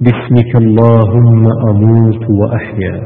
باسمك اللهم أموت وأحيا.